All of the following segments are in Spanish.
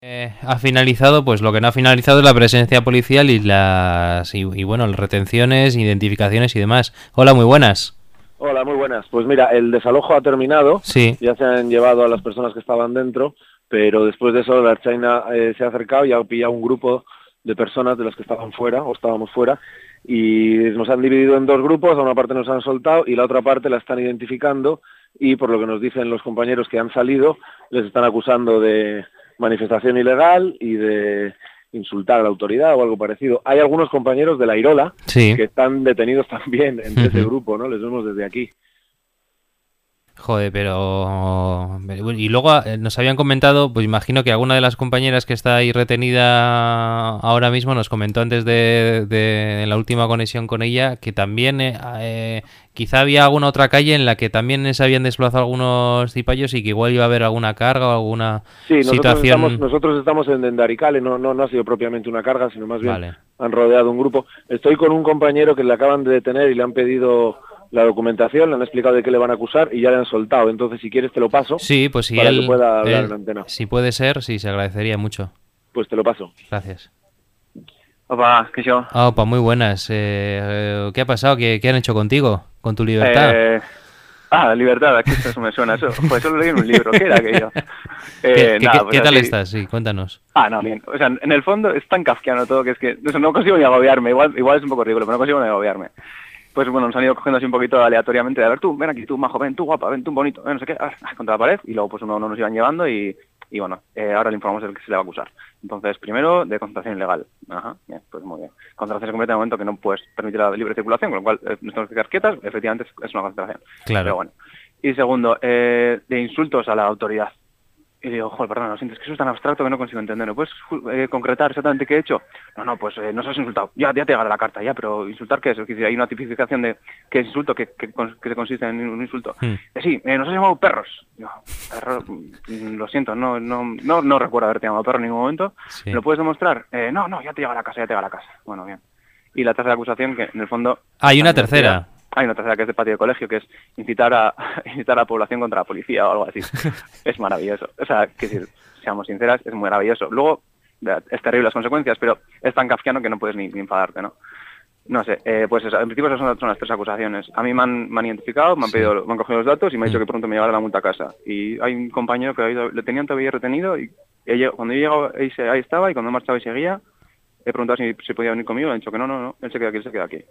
Eh, ha finalizado, pues lo que no ha finalizado es la presencia policial y las y, y, bueno, las retenciones, identificaciones y demás. Hola, muy buenas. Hola, muy buenas. Pues mira, el desalojo ha terminado. Sí. Ya se han llevado a las personas que estaban dentro, pero después de eso la China eh, se ha acercado y ha pillado un grupo de personas de las que estaban fuera o estábamos fuera y nos han dividido en dos grupos, a una parte nos han soltado y la otra parte la están identificando y por lo que nos dicen los compañeros que han salido, les están acusando de manifestación ilegal y de insultar a la autoridad o algo parecido. Hay algunos compañeros de la Irola Sí. que están detenidos también en ese grupo, ¿no? Les vemos desde aquí. Joder, pero... Y luego eh, nos habían comentado, pues imagino que alguna de las compañeras que está ahí retenida ahora mismo nos comentó antes de, de en la última conexión con ella que también eh, eh, quizá había alguna otra calle en la que también se habían desplazado algunos cipayos y que igual iba a haber alguna carga o alguna Sí, nosotros situación... estamos, nosotros estamos en Dendaricale, no, no, no ha sido propiamente una carga, sino más bien Vale. han rodeado un grupo. Estoy con un compañero que le acaban de detener y le han pedido la documentación, le han explicado de qué le van a acusar y ya le han soltado. Entonces, si quieres, te lo paso. Sí, pues si para él, que pueda hablar él- en antena. si puede ser, sí, se agradecería mucho. Pues te lo paso. Gracias. Opa, que yo. Ah, opa, muy buenas. Eh, eh, ¿Qué ha pasado? ¿Qué, qué han hecho contigo? ¿Con tu libertad? Eh, ah, libertad, aquí eso me suena. Eso, pues eso lo leí en un libro. ¿Qué era aquello? ¿Qué, Eh, qué- nada, qué- pues qué tal estás? Sí, cuéntanos. Ah, no, bien. O sea, en el fondo es tan kafkiano todo que es que no consigo ni agobiarme. Igual, igual es un poco ridículo, pero no consigo ni agobiarme. Pues bueno, nos han ido cogiendo así un poquito aleatoriamente de a ver tú, ven aquí, tú majo, ven tú guapa, ven tú bonito, ven no sé qué, ah, contra la pared y luego pues uno, uno nos iban llevando y, y bueno, eh, ahora le informamos del que se le va a acusar. Entonces, primero, de concentración ilegal. Ajá, bien, pues muy bien. Concentración completa en el momento que no puedes permitir la libre circulación, con lo cual eh, nos tenemos que quedar quietas, efectivamente es, es una concentración. Claro. Pero bueno. Y segundo, eh, de insultos a la autoridad. Y digo, joder, perdón, lo siento, es que eso es tan abstracto que no consigo entender. ¿No puedes eh, concretar exactamente qué he hecho? No, no, pues eh, nos has insultado. Ya, ya te llegará la carta, ya, pero ¿insultar qué es? Es decir, hay una tipificación de qué es insulto, que, que, que se consiste en un insulto. Hmm. Eh, sí, eh, nos has llamado perros. Yo, perro, mm, lo siento, no, no, no, no recuerdo haberte llamado perro en ningún momento. Sí. ¿Me lo puedes demostrar? Eh, no, no, ya te llega a la casa, ya te llega a la casa. Bueno, bien. Y la tercera acusación, que en el fondo... Ah, hay una la universidad- tercera. Hay una tercera que es de patio de colegio, que es incitar a, incitar a la población contra la policía o algo así. es maravilloso. O sea, que decir, seamos sinceras, es muy maravilloso. Luego, es terrible las consecuencias, pero es tan kafkiano que no puedes ni, ni enfadarte, ¿no? No sé, eh, pues eso, en principio esas son, son las tres acusaciones. A mí me han, me han identificado, me han, Sí. pedido, me han cogido los datos y me han dicho Mm. que pronto me llegará la multa a casa. Y hay un compañero que le tenían todavía retenido y ella- cuando yo llegaba ahí, estaba y cuando marchaba y seguía, he preguntado si, si podía venir conmigo, le han dicho que no, no, no, él se queda aquí, él se queda aquí.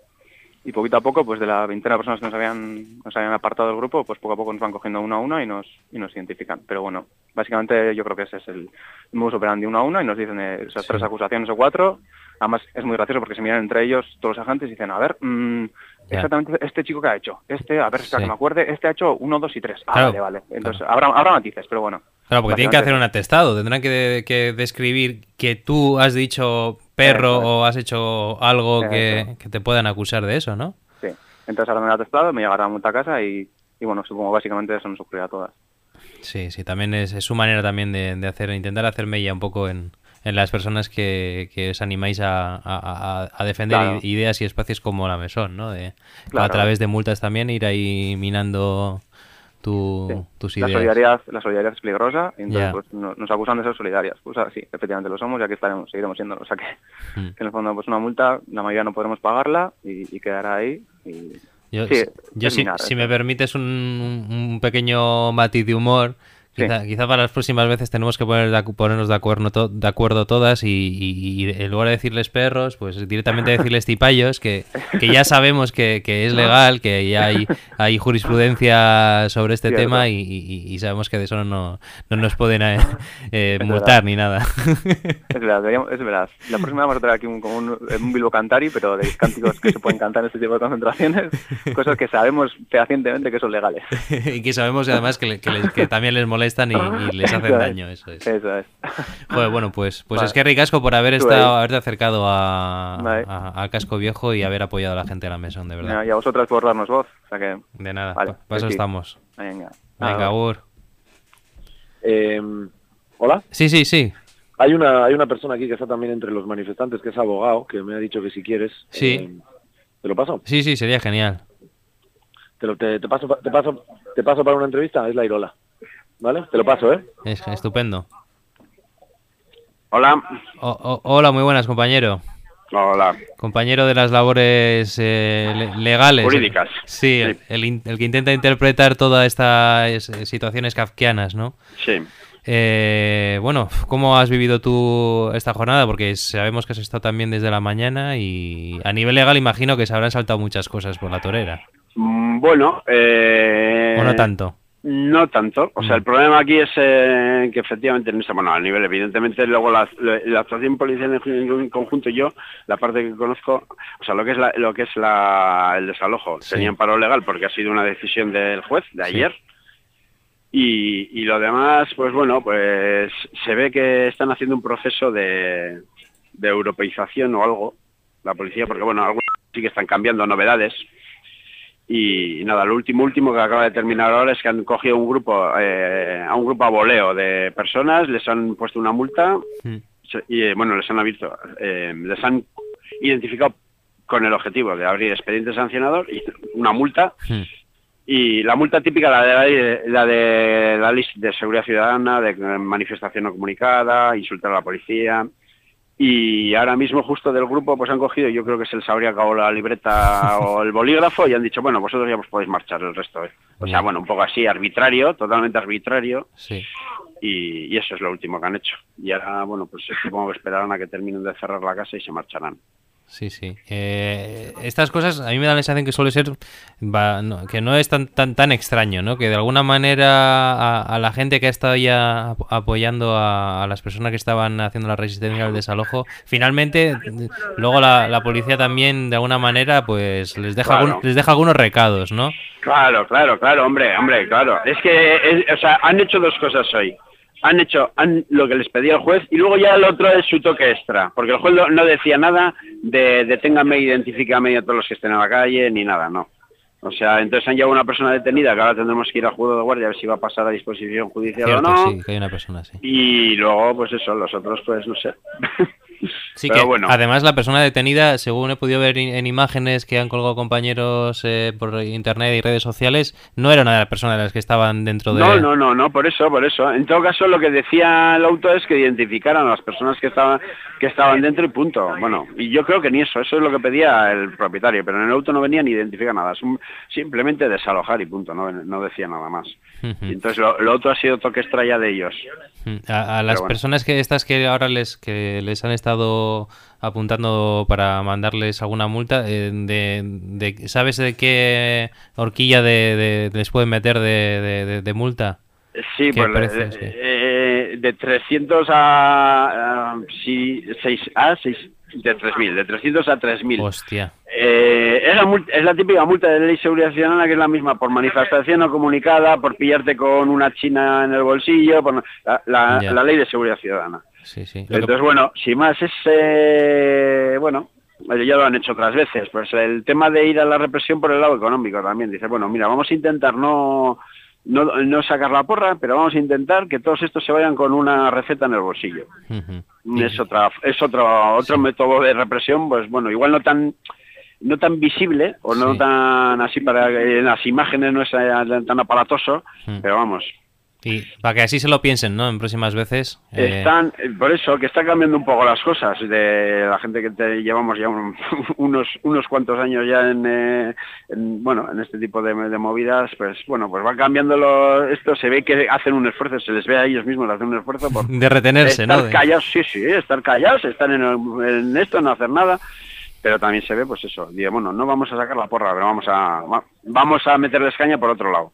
Y poquito a poco, pues de la veintena de personas que nos habían, nos habían apartado del grupo, pues poco a poco nos van cogiendo una a una y nos, y nos identifican. Pero bueno, básicamente yo creo que ese es el modus operandi una a una y nos dicen eh, esas Sí. tres acusaciones o cuatro. Además es muy gracioso porque se miran entre ellos todos los agentes y dicen, a ver, mm, Ya. exactamente este chico que ha hecho, este, a ver, Sí. que me acuerde, este ha hecho uno, dos y tres. Ah, Claro, vale, vale. Entonces habrá, habrá matices, pero bueno. Claro, porque tienen que hacer un atestado. Tendrán que, que describir que tú has dicho perro o has hecho algo que, que te puedan acusar de eso, ¿no? Sí. Entonces ahora me lo ha testado, me llegará la multa a casa y, y bueno, supongo básicamente eso nos ocurrirá a todas. Sí, sí, también es, es su manera también de, de hacer, intentar hacer mella un poco en, en las personas que, que os animáis a, a- a- a defender Claro. ideas y espacios como la mesón, ¿no? De, A través de multas también ir ahí minando tu, Sí. tus La ideas. solidaridad, la solidaridad es peligrosa, y entonces pues, no- nos acusan de ser solidarias. Pues ah, sí, efectivamente lo somos y aquí estaremos, seguiremos siendo. O sea que, Mm. que en el fondo pues una multa, la mayoría no podremos pagarla y, y quedará ahí. Y... Yo, Sí, yo es si, si eso. me permites un, un pequeño matiz de humor, Sí. quizá, quizá para las próximas veces tenemos que poner de ponernos de acuerdo, to- de acuerdo todas y, y- y en lugar de decirles perros, pues directamente decirles tipayos, que, que ya sabemos que, que es legal, que ya hay, hay jurisprudencia sobre este Cierto. tema y, y- sabemos que de eso no, no nos pueden eh, eh, multar verdad. ni nada. Es verdad, es verdad. La próxima vamos a traer aquí un, como un, un Bilbo Cantari, pero de cánticos que se pueden cantar en este tipo de concentraciones, cosas que sabemos fehacientemente que son legales. y que sabemos además que, le- que les- que también les molestan y, y les hacen Eso es. daño, eso es. Eso es. Joder, bueno, pues, pues Vale. es que ricasco por haber estado, haberte acercado a, Vale. a- casco viejo y haber apoyado a la gente de la mesón, de verdad. Y a vosotras por darnos voz. O sea que, De nada, Vale, pa- para eso sí. estamos. venga. Venga. Ur. Eh, Hola. Sí, sí, sí. Hay una, hay una persona aquí que está también entre los manifestantes, que es abogado, que me ha dicho que si quieres... Sí. eh, ¿Te lo paso? Sí, sí, sería genial. Te, lo, te, te paso, pa- te, paso, te paso para una entrevista, es la Irola. ¿Vale? Te lo paso, ¿eh? Es estupendo. Hola. hola, muy buenas, compañero. Hola. Compañero de las labores eh, legales. Jurídicas. Sí, El, que intenta interpretar todas estas situaciones kafkianas, ¿no? Sí. Eh, bueno, ¿cómo has vivido tú esta jornada? Porque sabemos que has estado también desde la mañana y a nivel legal imagino que se habrán saltado muchas cosas por la torera. Mm, bueno, eh... ¿O no tanto? No tanto. O sea, el mm. problema aquí es eh, que efectivamente, bueno, a nivel, evidentemente, luego la, actuación policial en, conjunto, yo, la parte que conozco, o sea, lo que es lo que es el desalojo, tenía un paro legal porque ha sido una decisión del juez de ayer. Y, lo demás, pues bueno, pues se ve que están haciendo un proceso de, de europeización o algo, la policía, porque bueno, algunos sí que están cambiando novedades y, nada, lo último último que acaba de terminar ahora es que han cogido un grupo, eh, a un grupo a voleo de personas, les han puesto una multa y eh, bueno, les han abierto, eh, les han identificado con el objetivo de abrir expediente sancionador y una multa. Y la multa típica, la de la, la de la ley de seguridad ciudadana, de manifestación no comunicada, insultar a la policía, y ahora mismo justo del grupo pues han cogido, yo creo que se les habría acabado la libreta o el bolígrafo y han dicho, bueno, vosotros ya os podéis marchar el resto. ¿eh? O sea, bueno, un poco así, arbitrario, totalmente arbitrario. Sí. Y, y, eso es lo último que han hecho. Y ahora, bueno, pues supongo que esperarán a que terminen de cerrar la casa y se marcharán. Sí, sí. Eh, estas cosas a mí me da la sensación que suele ser que no es tan, tan tan extraño, ¿no? Que de alguna manera a, la gente que ha estado ya apoyando a, las personas que estaban haciendo la resistencia al desalojo, finalmente luego la, policía también de alguna manera pues les deja les deja algunos recados, ¿no? Claro, claro, claro, hombre, hombre, claro. Es que, o sea, han hecho dos cosas hoy han hecho lo que les pedía el juez y luego ya el otro es su toque extra, porque el juez no decía nada de deténgame, identifícame a todos los que estén en la calle, ni nada, no. O sea, entonces han llevado una persona detenida que ahora tendremos que ir al juego de guardia a ver si va a pasar a disposición judicial o no. Sí, que hay una persona, sí. Y luego, pues eso, los otros, pues no sé. Sí, que bueno. además la persona detenida, según he podido ver en imágenes que han colgado compañeros eh, por internet y redes sociales, no era una de las personas de las que estaban dentro de... No, no, no, no, por eso, por eso. En todo caso, lo que decía el auto es que identificaran a las personas que estaban, que estaban dentro y punto. Bueno, y yo creo que ni eso, eso es lo que pedía el propietario, pero en el auto no venía ni identificar nada, simplemente desalojar y punto, no, no decía nada más. entonces lo, otro ha sido toque extraña de ellos. A, las personas que estas que ahora les que les han estado apuntando para mandarles alguna multa, eh, de, ¿sabes de qué horquilla de, les pueden meter de, multa? Sí, pues eh, de 300 a, a, 6, a 6, de 3.000, de 300 a 3.000. Hostia. Eh, es, la es, la típica multa de ley seguridad ciudadana que es la misma por manifestación no comunicada, por pillarte con una china en el bolsillo, por la, ley de seguridad ciudadana. Sí, sí. Entonces, bueno, si más es, eh, bueno, ya lo han hecho otras veces, pues el tema de ir a la represión por el lado económico también. Dice, bueno, mira, vamos a intentar no no, no sacar la porra, pero vamos a intentar que todos estos se vayan con una receta en el bolsillo. Es otra, es otro, otro método de represión, pues bueno, igual no tan no tan visible o no tan así para en las imágenes no es tan aparatoso, pero vamos, y para que así se lo piensen, ¿no? En próximas veces. Eh, Están, por eso, que están cambiando un poco las cosas de la gente que te llevamos ya unos unos cuantos años ya eh, en, bueno, en este tipo de, movidas, pues bueno, pues van cambiando esto, se ve que hacen un esfuerzo, se les ve a ellos mismos hacer un esfuerzo por... De retenerse, estar ¿no? callados, sí, sí, estar callados, estar en, en esto, no hacer nada pero también se ve pues eso, digo, bueno, no vamos a sacar la porra, pero vamos a vamos a meterles caña por otro lado.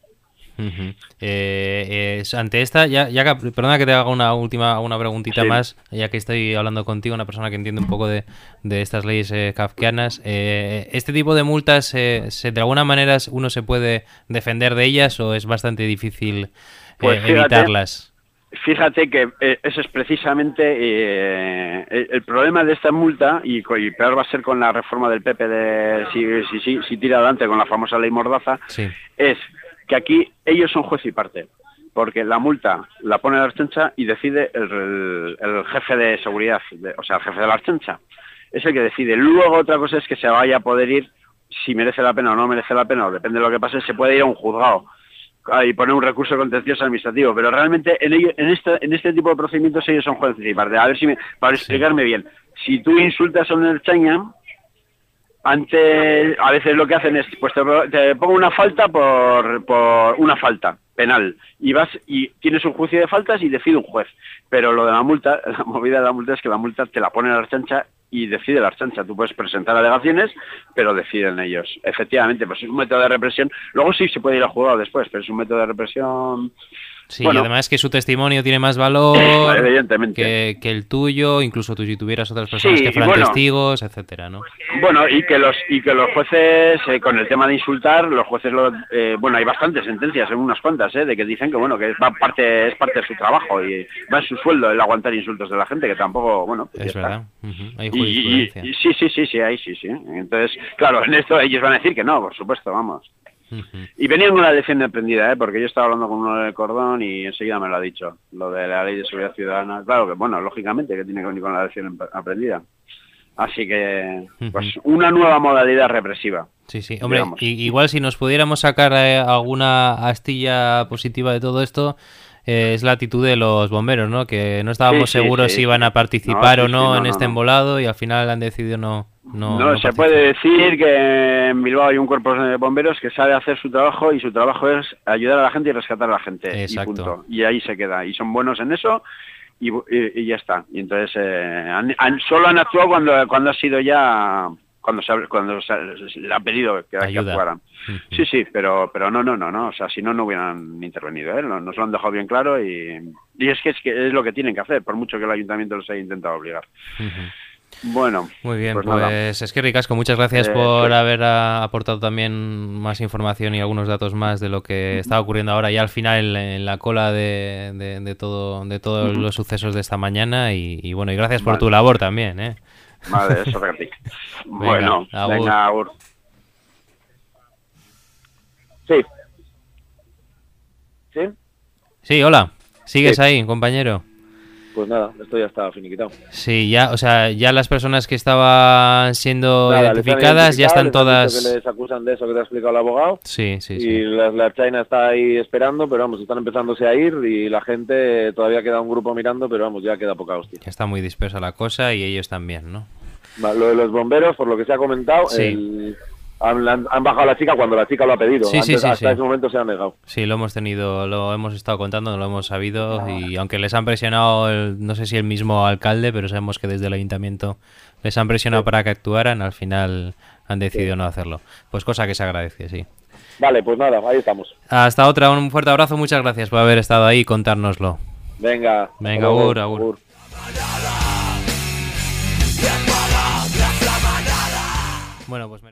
Eh, ante esta, ya, ya perdona que te haga una última una preguntita más, ya que estoy hablando contigo, una persona que entiende un poco de, estas leyes eh, kafkianas. Eh, ¿Este tipo de multas, se, de alguna manera, uno se puede defender de ellas o es bastante difícil pues evitarlas? Fíjate que eso es precisamente el, problema de esta multa, y, peor va a ser con la reforma del PP de si, si, si, tira adelante con la famosa ley Mordaza, es que aquí ellos son juez y parte, porque la multa la pone la Archencha y decide el, jefe de seguridad, o sea, el jefe de la Archencha. Es el que decide. Luego otra cosa es que se vaya a poder ir, si merece la pena o no merece la pena, o depende de lo que pase, se puede ir a un juzgado. y poner un recurso contencioso administrativo, pero realmente en, ello, en, este, en este tipo de procedimientos ellos son jueces y parte. A ver si me, para explicarme bien, si tú insultas a un Erchaña, antes, a veces lo que hacen es, pues te, pongo una falta por, por una falta penal y vas y tienes un juicio de faltas y decide un juez. Pero lo de la multa, la movida de la multa es que la multa te la pone la chancha y decide la chancha. Tú puedes presentar alegaciones, pero deciden ellos. Efectivamente, pues es un método de represión. Luego sí se puede ir a juzgado después, pero es un método de represión Sí, y además que su testimonio tiene más valor Evidentemente. Que, el tuyo, incluso tú si tuvieras otras personas que fueran testigos, etcétera, ¿no? Bueno, y que los y que los jueces eh, con el tema de insultar, los jueces lo, eh, bueno, hay bastantes sentencias, en unas cuantas, eh, de que dicen que bueno, que es parte es parte de su trabajo y va en su sueldo el aguantar insultos de la gente, que tampoco, bueno, pues es verdad. Hay y, sí, sí, sí, sí, ahí sí, sí. Entonces, claro, en esto ellos van a decir que no, por supuesto, vamos. Y venía con una lección aprendida, ¿eh? porque yo estaba hablando con uno del cordón y enseguida me lo ha dicho, lo de la ley de seguridad ciudadana. Claro que, bueno, lógicamente que tiene que venir con la lección aprendida. Así que, pues, una nueva modalidad represiva. Sí, sí. Hombre, igual si nos pudiéramos sacar eh, alguna astilla positiva de todo esto, eh, es la actitud de los bomberos, ¿no? Que no estábamos seguros si iban a participar o no, en este embolado y al final han decidido no. No, se puede decir que en Bilbao hay un cuerpo de bomberos que sabe hacer su trabajo y su trabajo es ayudar a la gente y rescatar a la gente. Y, punto. y ahí se queda. Y son buenos en eso y, ya está. Y entonces eh, solo han actuado cuando, cuando ha sido ya cuando se, cuando se, le han pedido que, actuaran. Sí, sí, pero pero no, no, no, no, o sea, si no, no hubieran intervenido, ¿eh? nos, lo han dejado bien claro y, y es, que es que es lo que tienen que hacer, por mucho que el ayuntamiento los haya intentado obligar. Bueno, muy bien, pues, pues es que Ricasco, muchas gracias eh, por haber aportado también más información y algunos datos más de lo que está ocurriendo ahora ya al final en, la cola de, de, todo de todos los sucesos de esta mañana y, bueno, y gracias por tu labor también, ¿eh? Vale, eso bueno, venga, Agur. Sí. ¿Sí? Sí, hola. ¿Sigues ahí, compañero? Pues nada, esto ya está finiquitado. Sí, ya, o sea, ya las personas que estaban siendo identificadas ya están todas... Que les acusan de eso que te ha explicado el abogado. Sí, sí, sí. Y la, China está ahí esperando, pero vamos, están empezándose a ir y la gente todavía queda un grupo mirando, pero vamos, ya queda poca hostia. está muy dispersa la cosa y ellos también, ¿no? Lo de los bomberos, por lo que se ha comentado, han, bajado a la chica cuando la chica lo ha pedido. Sí, sí, hasta ese momento se han negado. Sí, lo hemos tenido, lo hemos estado contando, lo hemos sabido y aunque les han presionado, no sé si el mismo alcalde, pero sabemos que desde el ayuntamiento les han presionado para que actuaran, al final han decidido no hacerlo. Pues cosa que se agradece, sí. Vale, pues nada, ahí estamos. Hasta otra, un fuerte abrazo, muchas gracias por haber estado ahí y contárnoslo. Venga. Venga, agur, agur. Bueno, pues